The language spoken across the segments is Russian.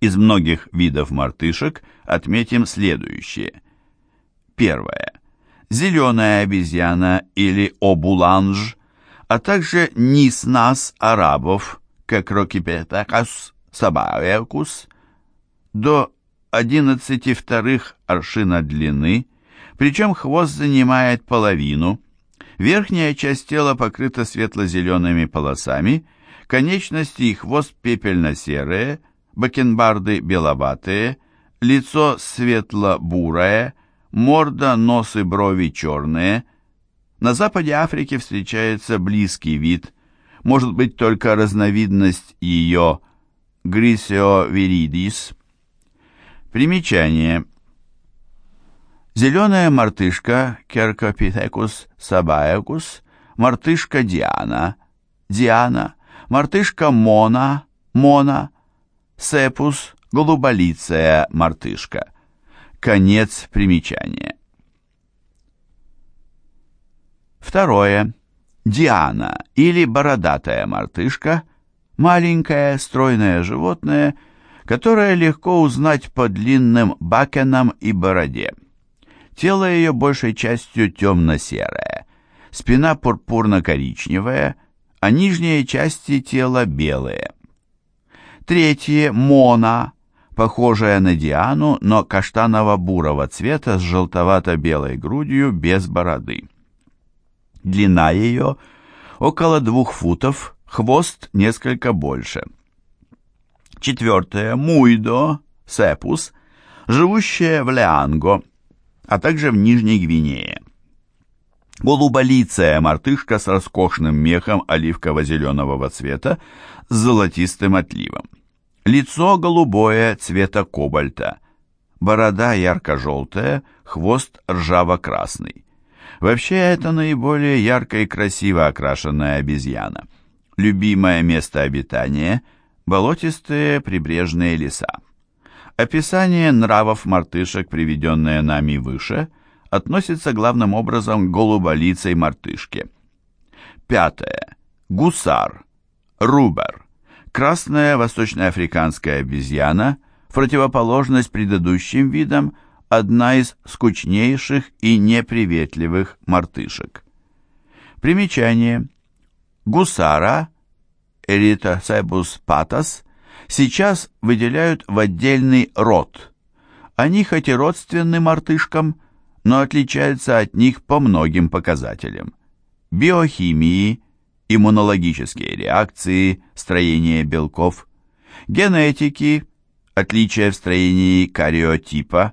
Из многих видов мартышек отметим следующие. Первое. Зеленая обезьяна или обуланж, а также ниснас арабов, как рокипетакас сабаевкус, до 11 вторых аршина длины, причем хвост занимает половину, верхняя часть тела покрыта светло-зелеными полосами, конечности и хвост пепельно-серые, бакенбарды беловатые, лицо светло-бурое, морда, нос и брови черные. На западе Африки встречается близкий вид, может быть только разновидность ее Грисио Примечание. Зеленая мартышка Керкопithecus sabaecus, мартышка Диана, Диана, мартышка Мона, Мона, Сепус, голуболицая мартышка. Конец примечания. Второе. Диана или бородатая мартышка – маленькое стройное животное, которое легко узнать по длинным бакенам и бороде. Тело ее большей частью темно-серое, спина пурпурно-коричневая, а нижние части тела белые. Третье – Мона, похожая на Диану, но каштаново-бурого цвета с желтовато-белой грудью без бороды. Длина ее около двух футов, хвост несколько больше. Четвертое – Муйдо, Сепус, живущая в Леанго, а также в Нижней Гвинее. Голуболицая мартышка с роскошным мехом оливково-зеленого цвета с золотистым отливом. Лицо голубое цвета кобальта, борода ярко-желтая, хвост ржаво-красный. Вообще это наиболее ярко и красиво окрашенная обезьяна. Любимое место обитания – болотистые прибрежные леса. Описание нравов мартышек, приведенное нами выше, относится главным образом к голуболицей мартышке. Пятое. Гусар. Рубер. Красная восточноафриканская обезьяна, в противоположность предыдущим видам, одна из скучнейших и неприветливых мартышек. Примечание. Гусара, Эритосебус патас, сейчас выделяют в отдельный род. Они хоть и родственны мартышкам, но отличаются от них по многим показателям. Биохимии, иммунологические реакции, строение белков, генетики, отличия в строении кариотипа,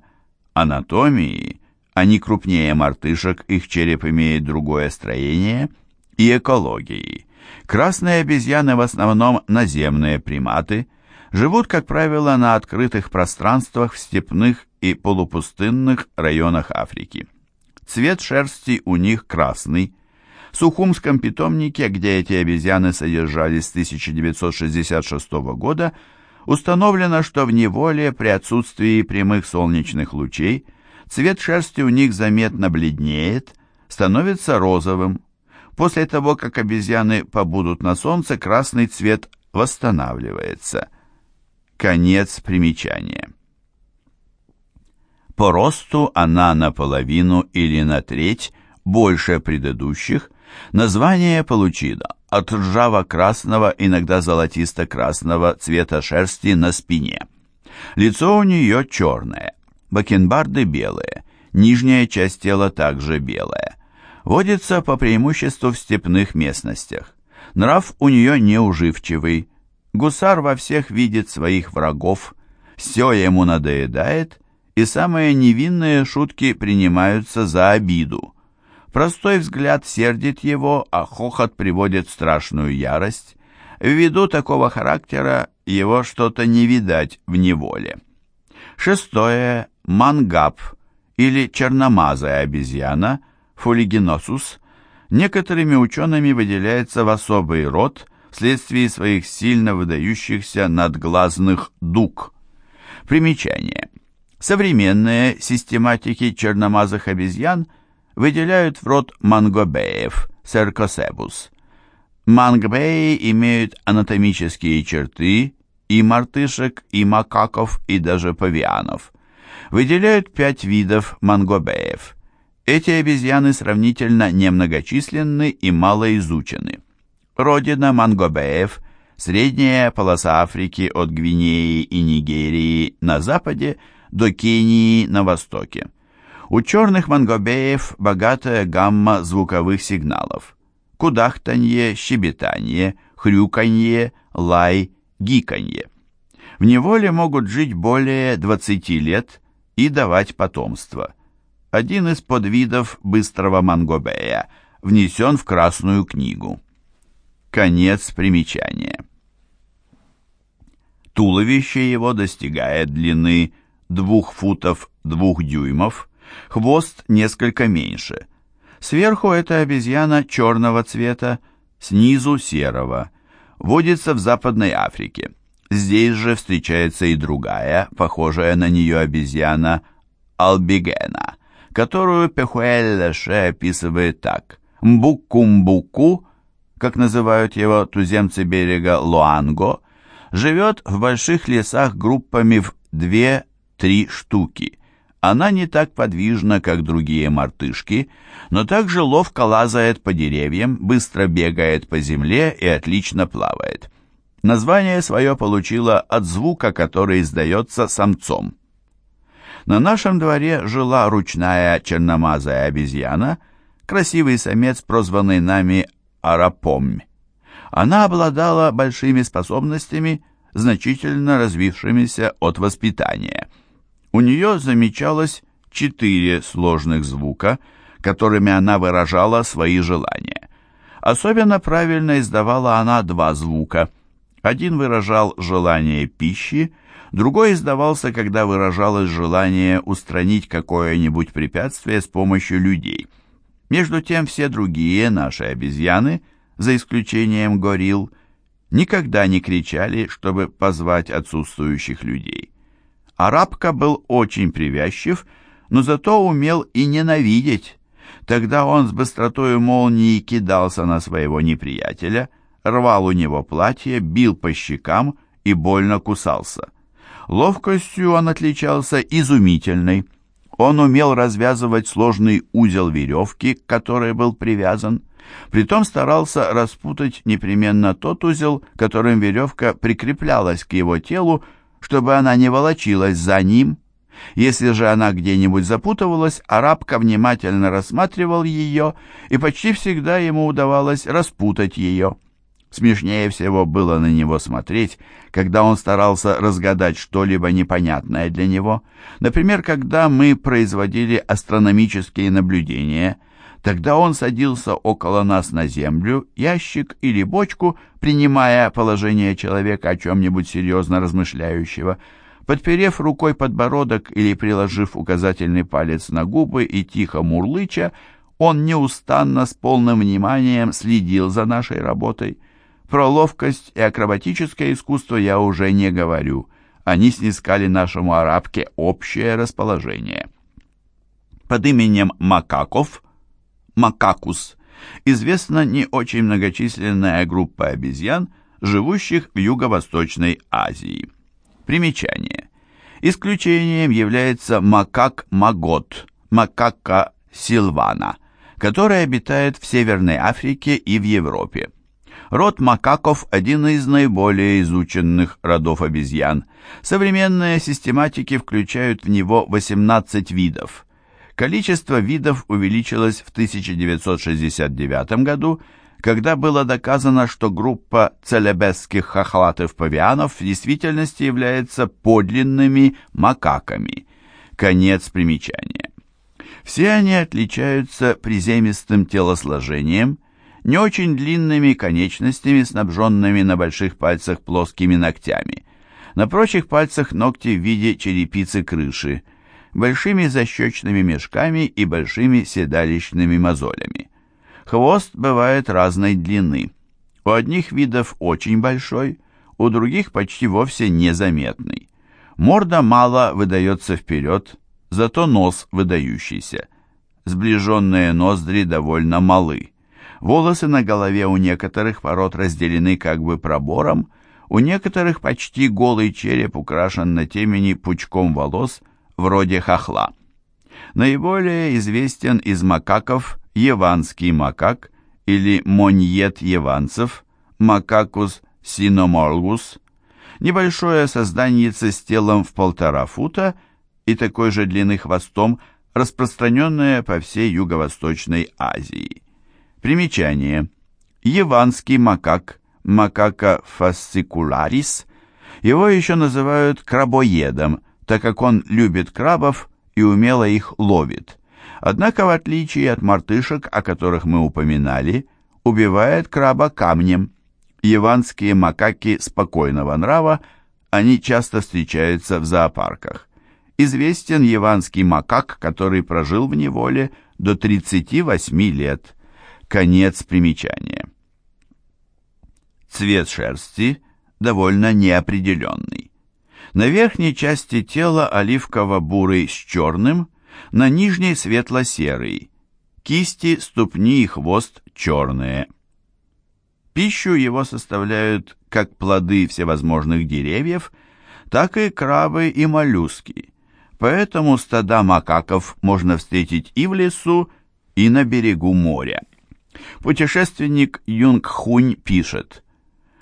анатомии, они крупнее мартышек, их череп имеет другое строение, и экологии. Красные обезьяны в основном наземные приматы, живут, как правило, на открытых пространствах в степных и полупустынных районах Африки. Цвет шерсти у них красный. Сухумском питомнике, где эти обезьяны содержались с 1966 года, установлено, что в неволе при отсутствии прямых солнечных лучей цвет шерсти у них заметно бледнеет, становится розовым. После того, как обезьяны побудут на солнце, красный цвет восстанавливается. Конец примечания. По росту она наполовину или на треть больше предыдущих. Название получила от ржаво-красного, иногда золотисто-красного цвета шерсти на спине. Лицо у нее черное, бакенбарды белые, нижняя часть тела также белая. Водится по преимуществу в степных местностях. Нрав у нее неуживчивый, Гусар во всех видит своих врагов, все ему надоедает, и самые невинные шутки принимаются за обиду. Простой взгляд сердит его, а хохот приводит страшную ярость. Ввиду такого характера его что-то не видать в неволе. Шестое. Мангап или черномазая обезьяна, фулигеносус, некоторыми учеными выделяется в особый род – вследствие своих сильно выдающихся надглазных дуг. Примечание. Современные систематики черномазых обезьян выделяют в род мангобеев, серкосебус. Мангбеи имеют анатомические черты и мартышек, и макаков, и даже павианов. Выделяют пять видов мангобеев. Эти обезьяны сравнительно немногочисленны и мало изучены. Родина мангобеев – средняя полоса Африки от Гвинеи и Нигерии на западе до Кении на востоке. У черных мангобеев богатая гамма звуковых сигналов. Кудахтанье, щебетанье, хрюканье, лай, гиканье. В неволе могут жить более 20 лет и давать потомство. Один из подвидов быстрого мангобея внесен в Красную книгу. Конец примечания. Туловище его достигает длины 2 футов 2 дюймов, хвост несколько меньше. Сверху эта обезьяна черного цвета, снизу серого. Водится в Западной Африке. Здесь же встречается и другая, похожая на нее обезьяна, албигена, которую Пехуэль-Леше описывает так. Мбукумбуку, как называют его туземцы берега Луанго, живет в больших лесах группами в 2-3 штуки – она не так подвижна, как другие мартышки, но также ловко лазает по деревьям, быстро бегает по земле и отлично плавает. Название свое получила от звука, который издается самцом. На нашем дворе жила ручная черномазая обезьяна, красивый самец, прозванный нами Арапомь. Она обладала большими способностями, значительно развившимися от воспитания – у нее замечалось четыре сложных звука, которыми она выражала свои желания. Особенно правильно издавала она два звука. Один выражал желание пищи, другой издавался, когда выражалось желание устранить какое-нибудь препятствие с помощью людей. Между тем все другие наши обезьяны, за исключением горилл, никогда не кричали, чтобы позвать отсутствующих людей. Арабка был очень привязчив, но зато умел и ненавидеть. Тогда он с быстротой молнии кидался на своего неприятеля, рвал у него платье, бил по щекам и больно кусался. Ловкостью он отличался изумительной. Он умел развязывать сложный узел веревки, к которой был привязан. Притом старался распутать непременно тот узел, которым веревка прикреплялась к его телу, чтобы она не волочилась за ним. Если же она где-нибудь запутывалась, арабка внимательно рассматривал ее, и почти всегда ему удавалось распутать ее. Смешнее всего было на него смотреть, когда он старался разгадать что-либо непонятное для него. Например, когда мы производили астрономические наблюдения – Тогда он садился около нас на землю, ящик или бочку, принимая положение человека о чем-нибудь серьезно размышляющего. Подперев рукой подбородок или приложив указательный палец на губы и тихо мурлыча, он неустанно с полным вниманием следил за нашей работой. Про ловкость и акробатическое искусство я уже не говорю. Они снискали нашему арабке общее расположение. Под именем Макаков макакус, известна не очень многочисленная группа обезьян, живущих в Юго-Восточной Азии. Примечание. Исключением является макак-магот, макака силвана, который обитает в Северной Африке и в Европе. Род макаков – один из наиболее изученных родов обезьян. Современные систематики включают в него 18 видов. Количество видов увеличилось в 1969 году, когда было доказано, что группа целебесских хохлатых-павианов в действительности является подлинными макаками. Конец примечания. Все они отличаются приземистым телосложением, не очень длинными конечностями, снабженными на больших пальцах плоскими ногтями. На прочих пальцах ногти в виде черепицы крыши – большими защечными мешками и большими седалищными мозолями. Хвост бывает разной длины. У одних видов очень большой, у других почти вовсе незаметный. Морда мало выдается вперед, зато нос выдающийся. Сближенные ноздри довольно малы. Волосы на голове у некоторых пород разделены как бы пробором, У некоторых почти голый череп украшен на темени пучком волос, вроде хохла. Наиболее известен из макаков яванский макак или моньет яванцев, макакус синоморгус, небольшое созданиеце с телом в полтора фута и такой же длины хвостом, распространенное по всей Юго-Восточной Азии. Примечание. Яванский макак, макака фасцикуларис, его еще называют крабоедом, так как он любит крабов и умело их ловит. Однако, в отличие от мартышек, о которых мы упоминали, убивает краба камнем. Яванские макаки спокойного нрава, они часто встречаются в зоопарках. Известен яванский макак, который прожил в неволе до 38 лет. Конец примечания. Цвет шерсти довольно неопределенный. На верхней части тела оливково-бурый с черным, на нижней светло-серый. Кисти, ступни и хвост черные. Пищу его составляют как плоды всевозможных деревьев, так и крабы и моллюски. Поэтому стада макаков можно встретить и в лесу, и на берегу моря. Путешественник Юнг Хунь пишет,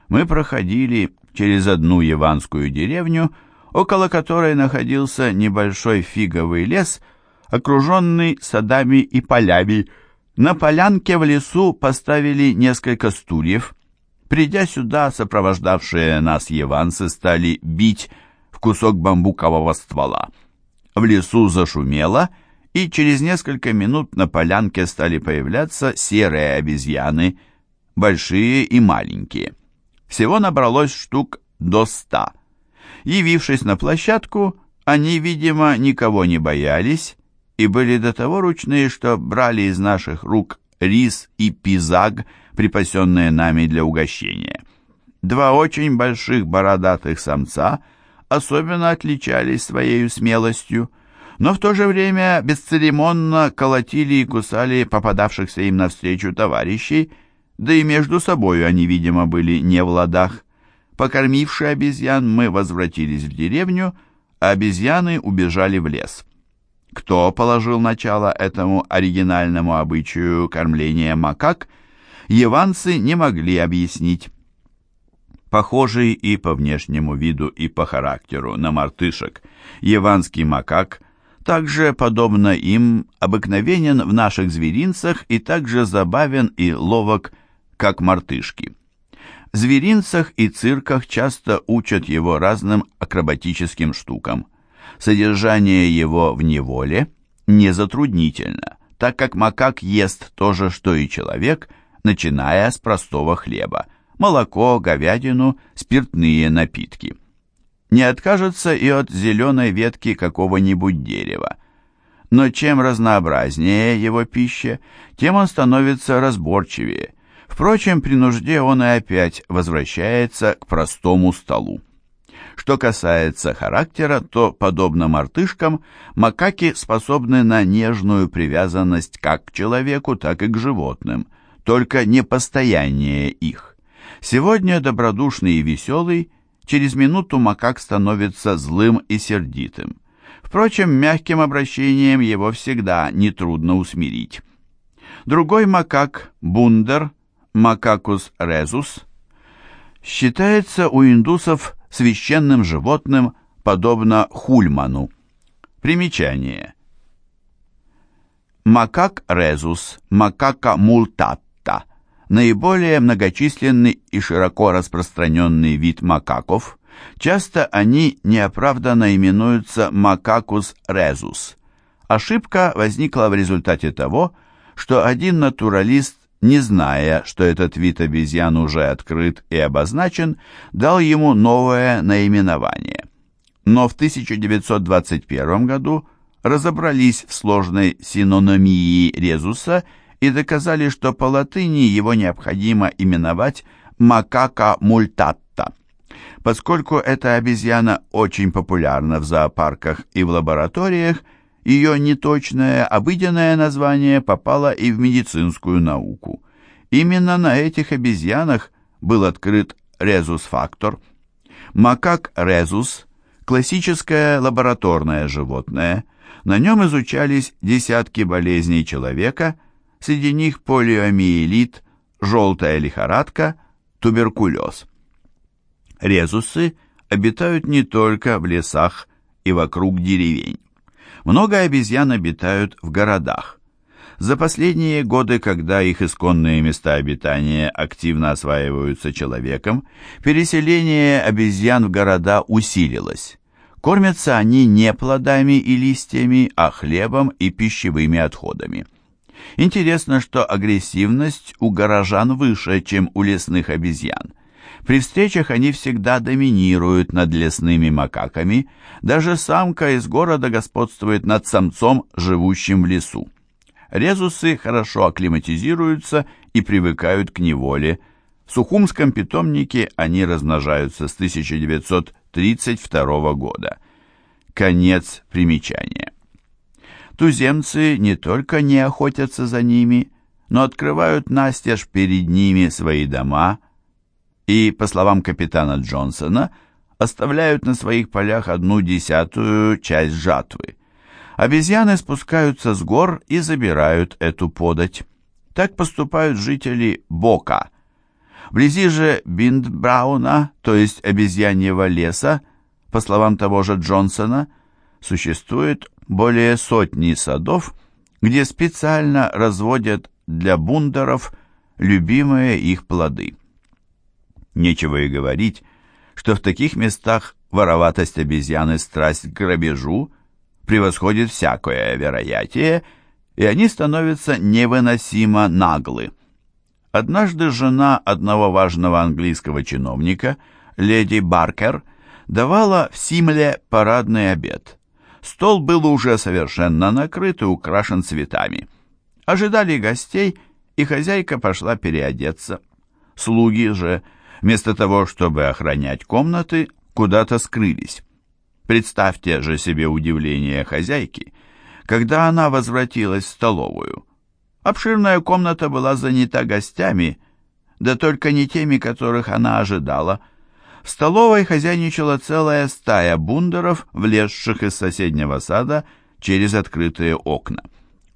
«Мы проходили через одну яванскую деревню, около которой находился небольшой фиговый лес, окруженный садами и полями, на полянке в лесу поставили несколько стульев. Придя сюда, сопровождавшие нас яванцы стали бить в кусок бамбукового ствола. В лесу зашумело, и через несколько минут на полянке стали появляться серые обезьяны, большие и маленькие. Всего набралось штук до ста. Явившись на площадку, они, видимо, никого не боялись и были до того ручные, что брали из наших рук рис и пизаг, припасенные нами для угощения. Два очень больших бородатых самца особенно отличались своей смелостью, но в то же время бесцеремонно колотили и кусали попадавшихся им навстречу товарищей, да и между собою они, видимо, были не в ладах. Покормивши обезьян, мы возвратились в деревню, а обезьяны убежали в лес. Кто положил начало этому оригинальному обычаю кормления макак, яванцы не могли объяснить. Похожий и по внешнему виду, и по характеру на мартышек, яванский макак также, подобно им, обыкновенен в наших зверинцах и также забавен и ловок, как мартышки. В зверинцах и цирках часто учат его разным акробатическим штукам – Содержание его в неволе не затруднительно, так как макак ест то же, что и человек, начиная с простого хлеба, молоко, говядину, спиртные напитки. Не откажется и от зеленой ветки какого-нибудь дерева. Но чем разнообразнее его пища, тем он становится разборчивее. Впрочем, при нужде он и опять возвращается к простому столу. Что касается характера, то, подобно мартышкам, макаки способны на нежную привязанность как к человеку, так и к животным, только непостояние их. Сегодня добродушный и веселый, через минуту макак становится злым и сердитым. Впрочем, мягким обращением его всегда нетрудно усмирить. Другой макак, бундер, макакус резус, считается у индусов священным животным, подобно хульману. Примечание. Макак резус, макака мултатта, наиболее многочисленный и широко распространенный вид макаков, часто они неоправданно именуются макакус резус. Ошибка возникла в результате того, что один натуралист не зная, что этот вид обезьян уже открыт и обозначен, дал ему новое наименование. Но в 1921 году разобрались в сложной синономии резуса и доказали, что по латыни его необходимо именовать макака мультатта. Поскольку эта обезьяна очень популярна в зоопарках и в лабораториях, ее неточное обыденное название попало и в медицинскую науку. Именно на этих обезьянах был открыт резус-фактор – Макак резус – классическое лабораторное животное. На нем изучались десятки болезней человека, среди них полиомиелит, желтая лихорадка, туберкулез. Резусы обитают не только в лесах и вокруг деревень. Много обезьян обитают в городах. За последние годы, когда их исконные места обитания активно осваиваются человеком, переселение обезьян в города усилилось. Кормятся они не плодами и листьями, а хлебом и пищевыми отходами. Интересно, что агрессивность у горожан выше, чем у лесных обезьян. При встречах они всегда доминируют над лесными макаками, даже самка из города господствует над самцом, живущим в лесу. Резусы хорошо акклиматизируются и привыкают к неволе. В Сухумском питомнике они размножаются с 1932 года. Конец примечания. Туземцы не только не охотятся за ними, но открывают настежь перед ними свои дома и, по словам капитана Джонсона, оставляют на своих полях одну десятую часть жатвы. Обезьяны спускаются с гор и забирают эту подать. Так поступают жители Бока. Вблизи же Биндбрауна, то есть обезьяньего леса, по словам того же Джонсона, существует более сотни садов, где специально разводят для бундеров любимые их плоды. Нечего и говорить, что в таких местах вороватость обезьяны страсть к грабежу – превосходит всякое вероятие, и они становятся невыносимо наглы. Однажды жена одного важного английского чиновника, леди Баркер, давала в Симле парадный обед. Стол был уже совершенно накрыт и украшен цветами. Ожидали гостей, и хозяйка пошла переодеться. Слуги же, вместо того, чтобы охранять комнаты, куда-то скрылись. Представьте же себе удивление хозяйки, когда она возвратилась в столовую. Обширная комната была занята гостями, да только не теми, которых она ожидала. В столовой хозяйничала целая стая бундеров, влезших из соседнего сада через открытые окна.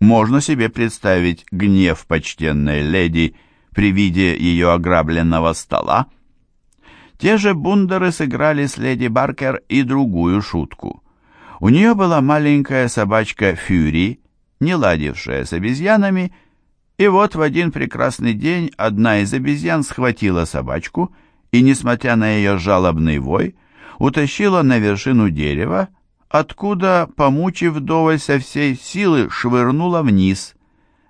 Можно себе представить гнев почтенной леди при виде ее ограбленного стола, те же бундеры сыграли с леди Баркер и другую шутку. У нее была маленькая собачка Фюри, не ладившая с обезьянами, и вот в один прекрасный день одна из обезьян схватила собачку и, несмотря на ее жалобный вой, утащила на вершину дерева, откуда, помучив вдоволь со всей силы, швырнула вниз.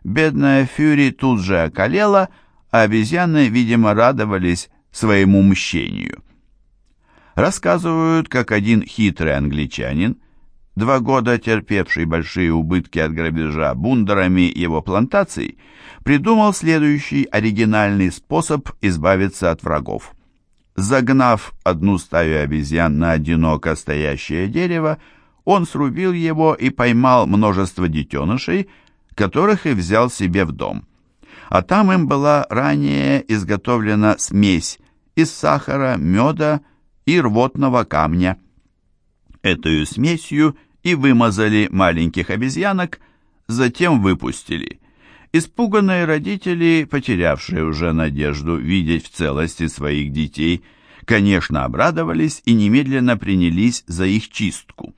Бедная Фюри тут же околела, а обезьяны, видимо, радовались своему мщению. Рассказывают, как один хитрый англичанин, два года терпевший большие убытки от грабежа бундерами его плантаций, придумал следующий оригинальный способ избавиться от врагов. Загнав одну стаю обезьян на одиноко стоящее дерево, он срубил его и поймал множество детенышей, которых и взял себе в дом. А там им была ранее изготовлена смесь из сахара, меда и рвотного камня. Эту смесью и вымазали маленьких обезьянок, затем выпустили. Испуганные родители, потерявшие уже надежду видеть в целости своих детей, конечно, обрадовались и немедленно принялись за их чистку.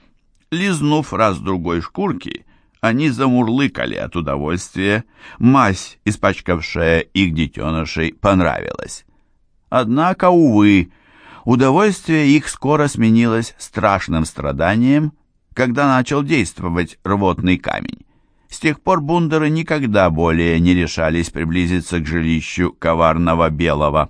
Лизнув раз-другой шкурки, они замурлыкали от удовольствия. Мазь, испачкавшая их детенышей, понравилась. Однако, увы, удовольствие их скоро сменилось страшным страданием, когда начал действовать рвотный камень. С тех пор бундеры никогда более не решались приблизиться к жилищу коварного белого.